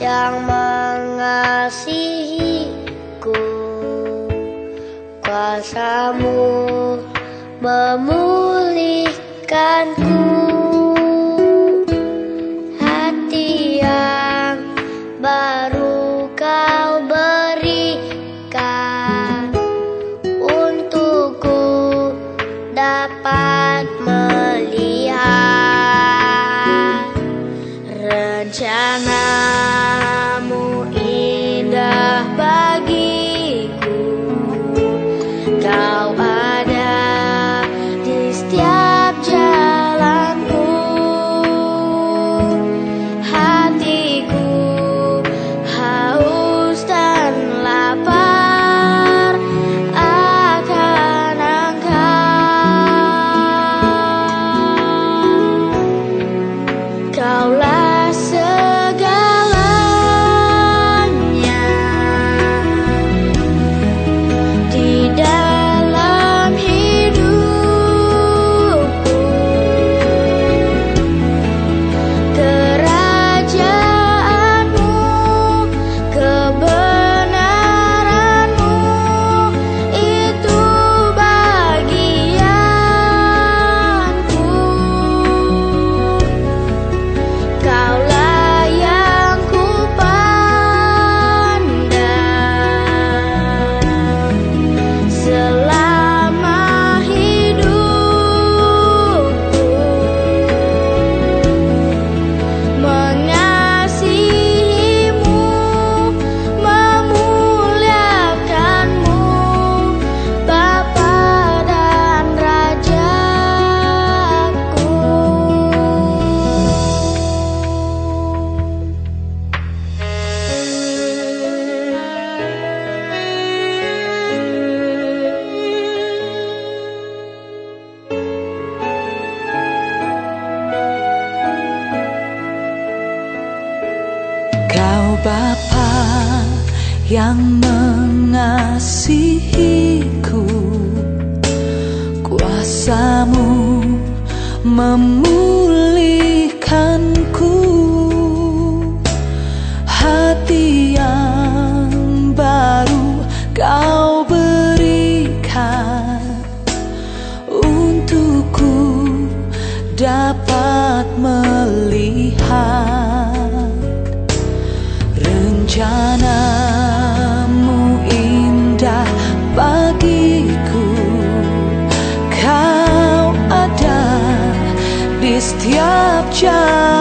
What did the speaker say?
yang mengasihiku? Kuasamu memulihkanku. Hati yang baru kau berikan Untukku dapat Bapa yang mengasihiku Kuasamu memulihkanku Hati yang baru kau berikan Untukku dapat setiap jalan